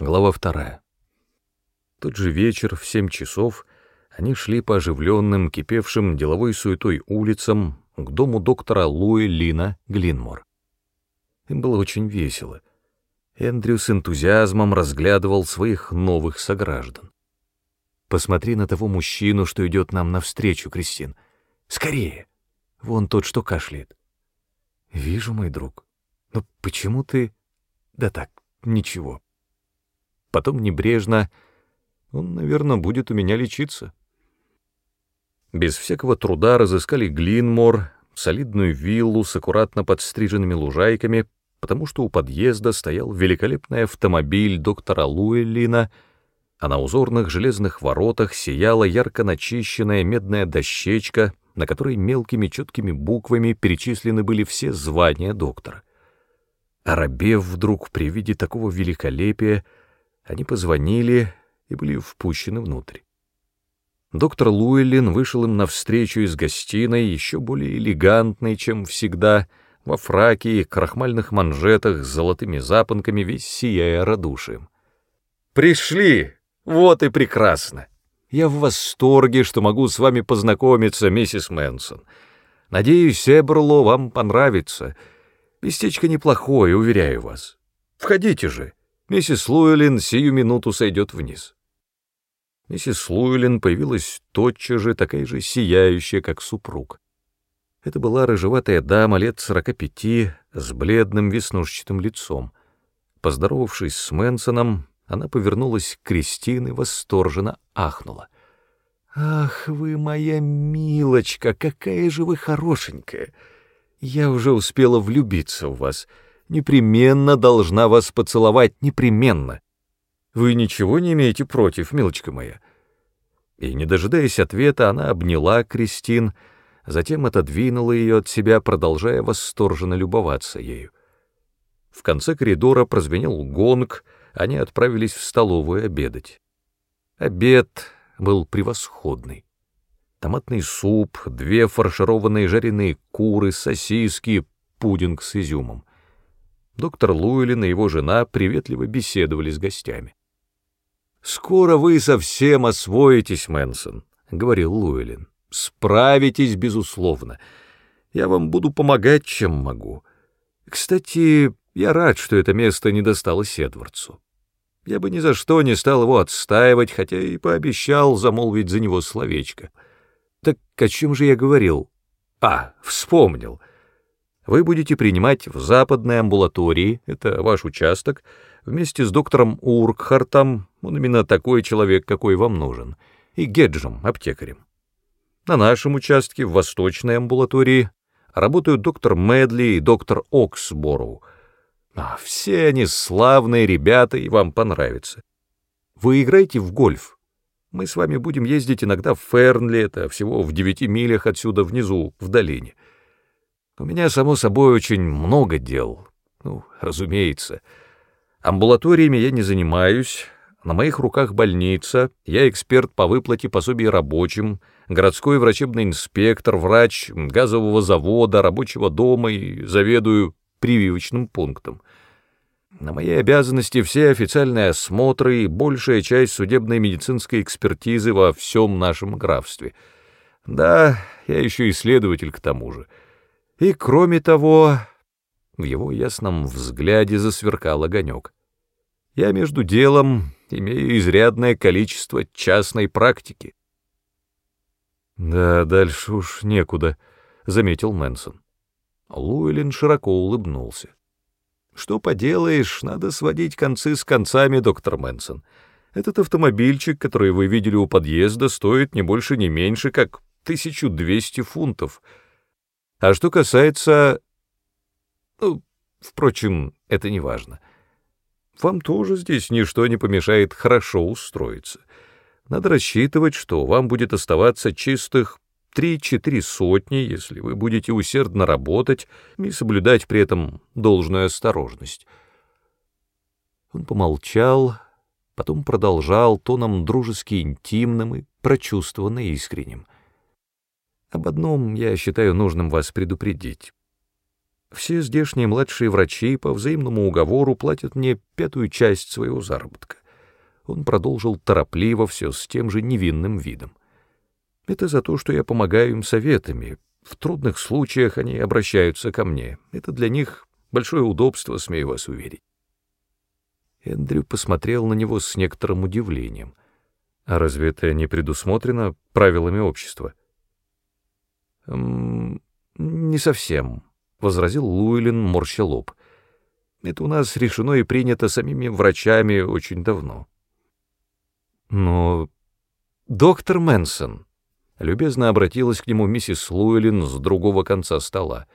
Глава вторая. Тот же вечер в семь часов они шли по оживленным, кипевшим деловой суетой улицам к дому доктора Луи Лина Глинмор. Им было очень весело. Эндрю с энтузиазмом разглядывал своих новых сограждан. «Посмотри на того мужчину, что идет нам навстречу, Кристин. Скорее! Вон тот, что кашляет». «Вижу, мой друг. Но почему ты...» «Да так, ничего, потом небрежно «Он, наверное, будет у меня лечиться». Без всякого труда разыскали Глинмор, солидную виллу с аккуратно подстриженными лужайками, потому что у подъезда стоял великолепный автомобиль доктора Луэллина, а на узорных железных воротах сияла ярко начищенная медная дощечка, на которой мелкими четкими буквами перечислены были все звания доктора. Арабев вдруг при виде такого великолепия — они позвонили и были впущены внутрь. Доктор Луэллин вышел им навстречу из гостиной, еще более элегантный, чем всегда, во фраке и крахмальных манжетах с золотыми запонками, весь сияя радушием. «Пришли! Вот и прекрасно! Я в восторге, что могу с вами познакомиться, миссис Мэнсон. Надеюсь, Эберло вам понравится. Местечко неплохое, уверяю вас. Входите же!» Миссис Луэлин сию минуту сойдет вниз. Миссис Луэлин появилась тотчас же, такая же сияющая, как супруг. Это была рыжеватая дама лет сорока пяти, с бледным веснушчатым лицом. Поздоровавшись с Мэнсоном, она повернулась к Кристине и восторженно ахнула. «Ах вы моя милочка, какая же вы хорошенькая! Я уже успела влюбиться в вас» непременно должна вас поцеловать, непременно. Вы ничего не имеете против, милочка моя?» И, не дожидаясь ответа, она обняла Кристин, затем отодвинула ее от себя, продолжая восторженно любоваться ею. В конце коридора прозвенел гонг, они отправились в столовую обедать. Обед был превосходный. Томатный суп, две фаршированные жареные куры, сосиски, пудинг с изюмом. Доктор Луэлин и его жена приветливо беседовали с гостями. «Скоро вы совсем освоитесь, Мэнсон», — говорил Луэлин. «Справитесь, безусловно. Я вам буду помогать, чем могу. Кстати, я рад, что это место не досталось Эдвардсу. Я бы ни за что не стал его отстаивать, хотя и пообещал замолвить за него словечко. Так о чем же я говорил? А, вспомнил. Вы будете принимать в западной амбулатории, это ваш участок, вместе с доктором Уркхартом, он именно такой человек, какой вам нужен, и Геджем, аптекарем. На нашем участке, в восточной амбулатории, работают доктор Медли и доктор Оксбороу. А, все они славные ребята, и вам понравится. Вы играете в гольф. Мы с вами будем ездить иногда в Фернли, это всего в девяти милях отсюда внизу, в долине. У меня, само собой, очень много дел. Ну, разумеется. Амбулаториями я не занимаюсь. На моих руках больница. Я эксперт по выплате пособий рабочим, городской врачебный инспектор, врач газового завода, рабочего дома и заведую прививочным пунктом. На моей обязанности все официальные осмотры и большая часть судебной медицинской экспертизы во всем нашем графстве. Да, я еще исследователь к тому же. И кроме того, в его ясном взгляде засверкал огонек. Я между делом имею изрядное количество частной практики. Да, дальше уж некуда, заметил Мэнсон. Луэлин широко улыбнулся. Что поделаешь, надо сводить концы с концами, доктор Мэнсон. Этот автомобильчик, который вы видели у подъезда, стоит не больше, не меньше, как 1200 фунтов — а что касается... Ну, впрочем, это не важно. Вам тоже здесь ничто не помешает хорошо устроиться. Надо рассчитывать, что вам будет оставаться чистых три-четыре сотни, если вы будете усердно работать и соблюдать при этом должную осторожность. Он помолчал, потом продолжал тоном дружески интимным и прочувствованно искренним. Об одном я считаю нужным вас предупредить. Все здешние младшие врачи по взаимному уговору платят мне пятую часть своего заработка. Он продолжил торопливо все с тем же невинным видом. Это за то, что я помогаю им советами. В трудных случаях они обращаются ко мне. Это для них большое удобство, смею вас уверить. Эндрю посмотрел на него с некоторым удивлением. А разве это не предусмотрено правилами общества? «М не совсем, возразил Луилин, морща лоб. Это у нас решено и принято самими врачами очень давно. Но доктор Мэнсон, любезно обратилась к нему миссис Луэлин с другого конца стола.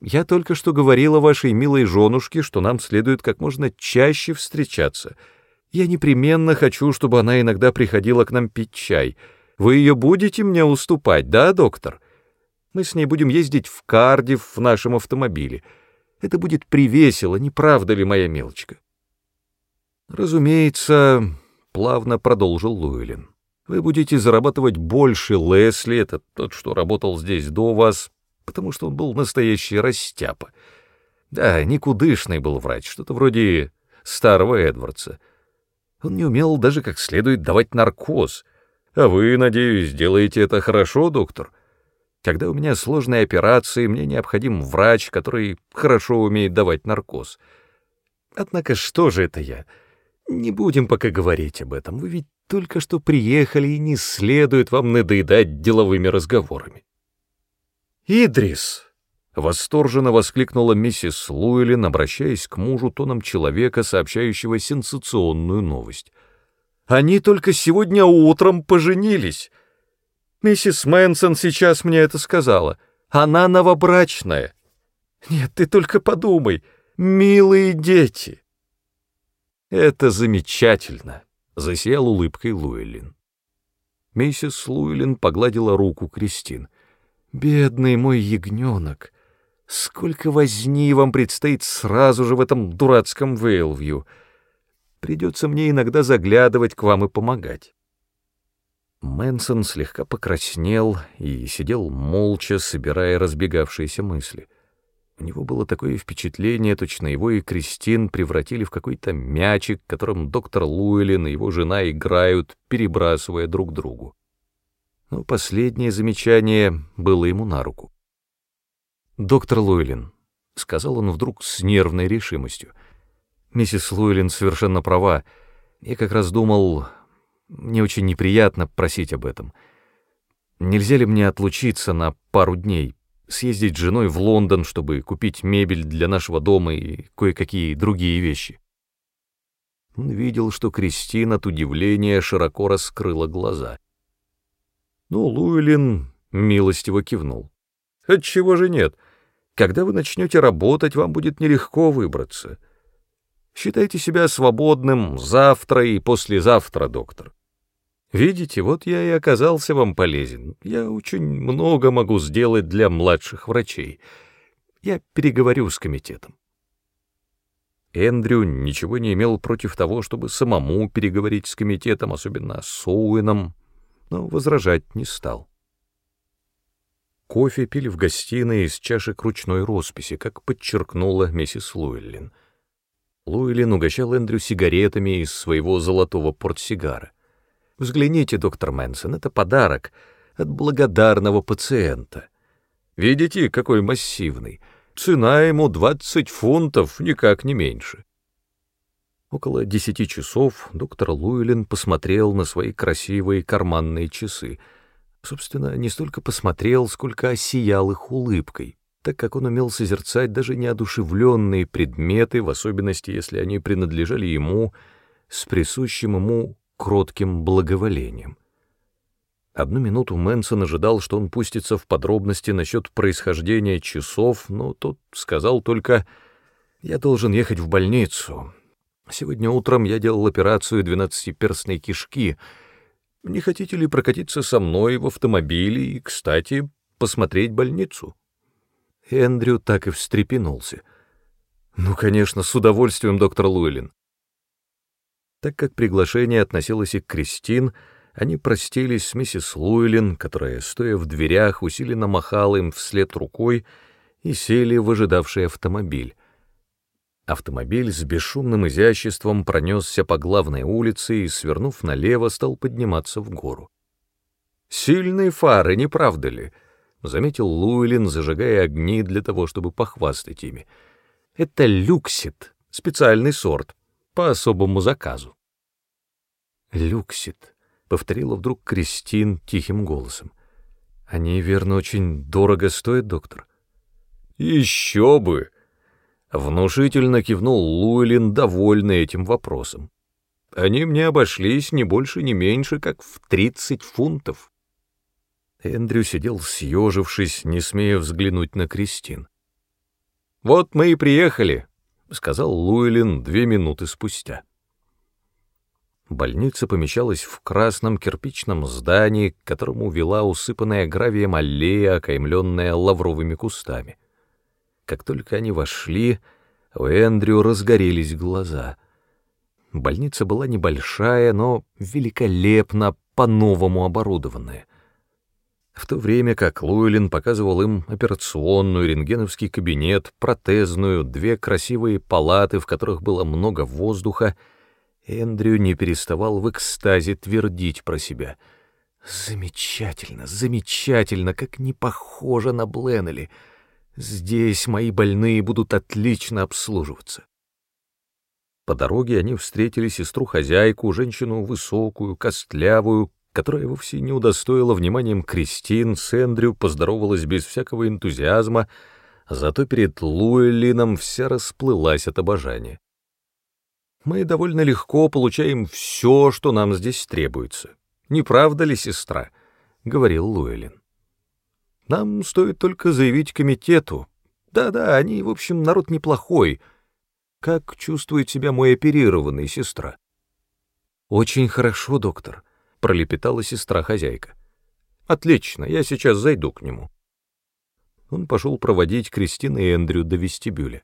Я только что говорила вашей милой женушке, что нам следует как можно чаще встречаться. Я непременно хочу, чтобы она иногда приходила к нам пить чай. Вы ее будете мне уступать, да, доктор? Мы с ней будем ездить в Кардив в нашем автомобиле. Это будет привесело, не правда ли, моя мелочка? Разумеется, плавно продолжил Луэлин. Вы будете зарабатывать больше Лесли, это тот, что работал здесь до вас, потому что он был настоящий растяпа. Да, никудышный был врач, что-то вроде старого Эдвардса. Он не умел даже как следует давать наркоз. А вы, надеюсь, сделаете это хорошо, доктор? Когда у меня сложные операции, мне необходим врач, который хорошо умеет давать наркоз. Однако что же это я? Не будем пока говорить об этом, вы ведь только что приехали, и не следует вам надоедать деловыми разговорами. «Идрис!» — восторженно воскликнула миссис Луэлин, обращаясь к мужу тоном человека, сообщающего сенсационную новость. «Они только сегодня утром поженились. Миссис Мэнсон сейчас мне это сказала. Она новобрачная. Нет, ты только подумай, милые дети!» «Это замечательно», — засиял улыбкой Луэлин. Миссис Луэлин погладила руку Кристин. «Бедный мой ягненок! Сколько возни вам предстоит сразу же в этом дурацком Вейлвью! Придется мне иногда заглядывать к вам и помогать». Мэнсон слегка покраснел и сидел молча, собирая разбегавшиеся мысли — у него было такое впечатление, точно его и Кристин превратили в какой-то мячик, которым доктор Луэлин и его жена играют, перебрасывая друг другу. Но последнее замечание было ему на руку. «Доктор Луэлин», — сказал он вдруг с нервной решимостью, — «миссис Луэлин совершенно права. Я как раз думал, мне очень неприятно просить об этом. Нельзя ли мне отлучиться на пару дней, съездить с женой в Лондон, чтобы купить мебель для нашего дома и кое-какие другие вещи. Он видел, что Кристина от удивления широко раскрыла глаза. Ну, Луэлин милостиво кивнул. Отчего же нет? Когда вы начнете работать, вам будет нелегко выбраться. Считайте себя свободным завтра и послезавтра, доктор. Видите, вот я и оказался вам полезен. Я очень много могу сделать для младших врачей. Я переговорю с комитетом. Эндрю ничего не имел против того, чтобы самому переговорить с комитетом, особенно с Оуэном, но возражать не стал. Кофе пили в гостиной из чашек ручной росписи, как подчеркнула миссис Луэллин. Луэллин угощал Эндрю сигаретами из своего золотого портсигара. Взгляните, доктор Мэнсон, это подарок от благодарного пациента. Видите, какой массивный. Цена ему 20 фунтов, никак не меньше. Около десяти часов доктор Луэлин посмотрел на свои красивые карманные часы. Собственно, не столько посмотрел, сколько осиял их улыбкой, так как он умел созерцать даже неодушевленные предметы, в особенности, если они принадлежали ему, с присущим ему кротким благоволением. Одну минуту Мэнсон ожидал, что он пустится в подробности насчет происхождения часов, но тот сказал только «Я должен ехать в больницу. Сегодня утром я делал операцию двенадцатиперстной кишки. Не хотите ли прокатиться со мной в автомобиле и, кстати, посмотреть больницу?» Эндрю так и встрепенулся. «Ну, конечно, с удовольствием, доктор Луэлин. Так как приглашение относилось и к Кристин, они простились с миссис Луэлин, которая, стоя в дверях, усиленно махала им вслед рукой, и сели в ожидавший автомобиль. Автомобиль с бесшумным изяществом пронесся по главной улице и, свернув налево, стал подниматься в гору. «Сильные фары, не правда ли?» — заметил Луэлин, зажигая огни для того, чтобы похвастать ими. «Это люксит, специальный сорт, по особому заказу». «Люксит», — повторила вдруг Кристин тихим голосом. «Они, верно, очень дорого стоят, доктор?» «Еще бы!» Внушительно кивнул Луэлин, довольный этим вопросом. Они мне обошлись не больше, не меньше, как в тридцать фунтов. Эндрю сидел съежившись, не смея взглянуть на Кристин. «Вот мы и приехали», — сказал Луэлин две минуты спустя. Больница помещалась в красном кирпичном здании, к которому вела усыпанная гравием аллея, окаймленная лавровыми кустами. Как только они вошли, у Эндрю разгорелись глаза. Больница была небольшая, но великолепно по-новому оборудованная. В то время как Луэлин показывал им операционную, рентгеновский кабинет, протезную, две красивые палаты, в которых было много воздуха, Эндрю не переставал в экстазе твердить про себя. «Замечательно, замечательно, как не похоже на Бленнелли!» Здесь мои больные будут отлично обслуживаться. По дороге они встретили сестру-хозяйку, женщину высокую, костлявую, которая вовсе не удостоила вниманием Кристин, с Эндрю поздоровалась без всякого энтузиазма, зато перед Луэлином вся расплылась от обожания. «Мы довольно легко получаем все, что нам здесь требуется. Не правда ли, сестра?» — говорил Луэлин. Нам стоит только заявить комитету. Да-да, они, в общем, народ неплохой. Как чувствует себя мой оперированный сестра? Очень хорошо, доктор, пролепетала сестра-хозяйка. Отлично, я сейчас зайду к нему. Он пошел проводить Кристину и Эндрю до вестибюля.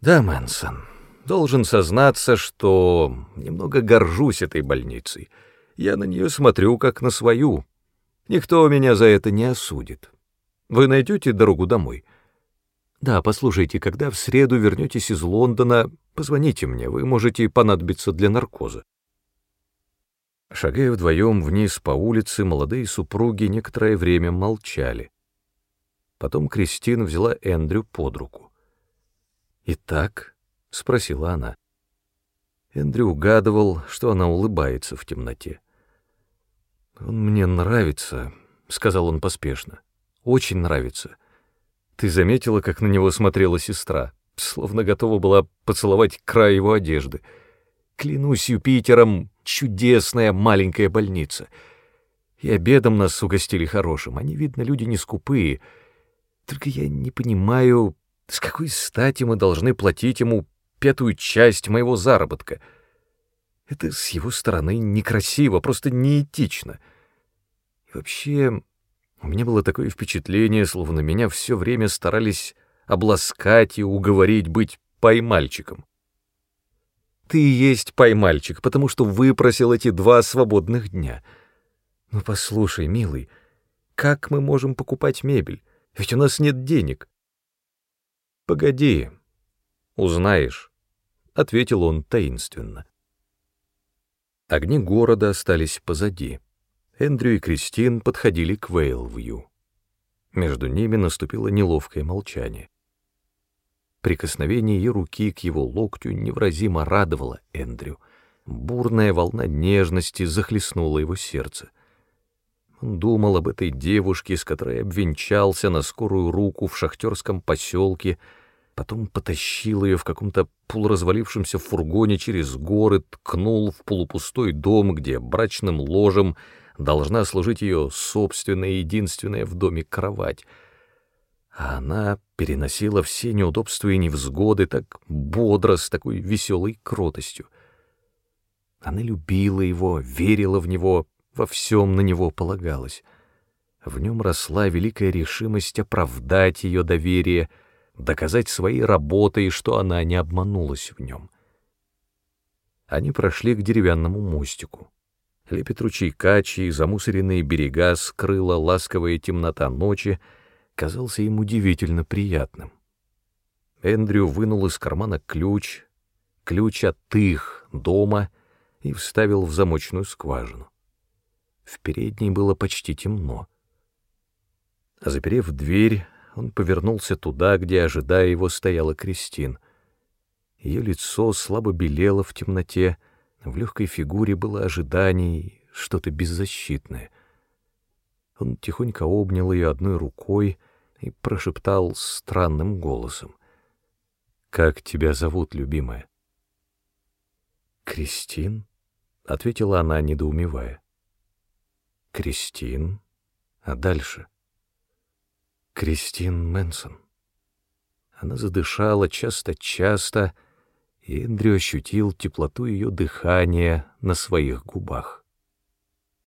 Да, Мэнсон, должен сознаться, что немного горжусь этой больницей. Я на нее смотрю как на свою. Никто меня за это не осудит. Вы найдете дорогу домой? Да, послушайте, когда в среду вернетесь из Лондона, позвоните мне, вы можете понадобиться для наркоза. Шагая вдвоем вниз по улице, молодые супруги некоторое время молчали. Потом Кристин взяла Эндрю под руку. «Итак?» — спросила она. Эндрю угадывал, что она улыбается в темноте. «Он мне нравится», — сказал он поспешно. «Очень нравится. Ты заметила, как на него смотрела сестра, словно готова была поцеловать край его одежды. Клянусь Юпитером, чудесная маленькая больница. И обедом нас угостили хорошим. Они, видно, люди не скупые. Только я не понимаю, с какой стати мы должны платить ему пятую часть моего заработка». Это с его стороны некрасиво, просто неэтично. И вообще, у меня было такое впечатление, словно меня все время старались обласкать и уговорить быть поймальчиком. Ты есть поймальчик, потому что выпросил эти два свободных дня. Ну послушай, милый, как мы можем покупать мебель? Ведь у нас нет денег. Погоди, узнаешь, — ответил он таинственно. Огни города остались позади. Эндрю и Кристин подходили к Вейлвью. Между ними наступило неловкое молчание. Прикосновение ее руки к его локтю невразимо радовало Эндрю. Бурная волна нежности захлестнула его сердце. Он думал об этой девушке, с которой обвенчался на скорую руку в шахтерском поселке, потом потащил ее в каком-то полуразвалившемся фургоне через горы, ткнул в полупустой дом, где брачным ложем должна служить ее собственная единственная в доме кровать. А она переносила все неудобства и невзгоды так бодро, с такой веселой кротостью. Она любила его, верила в него, во всем на него полагалась. В нем росла великая решимость оправдать ее доверие — доказать своей работой, что она не обманулась в нем. Они прошли к деревянному мостику. Лепет ручейка, чьи замусоренные берега скрыла ласковая темнота ночи, казался им удивительно приятным. Эндрю вынул из кармана ключ, ключ от их дома и вставил в замочную скважину. В передней было почти темно. Заперев дверь, он повернулся туда, где, ожидая его, стояла Кристин. Ее лицо слабо белело в темноте, в легкой фигуре было ожидание, что-то беззащитное. Он тихонько обнял ее одной рукой и прошептал странным голосом. «Как тебя зовут, любимая?» «Кристин?» — ответила она, недоумевая. «Кристин? А дальше?» «Кристин Мэнсон». Она задышала часто-часто, и Эндрю ощутил теплоту ее дыхания на своих губах.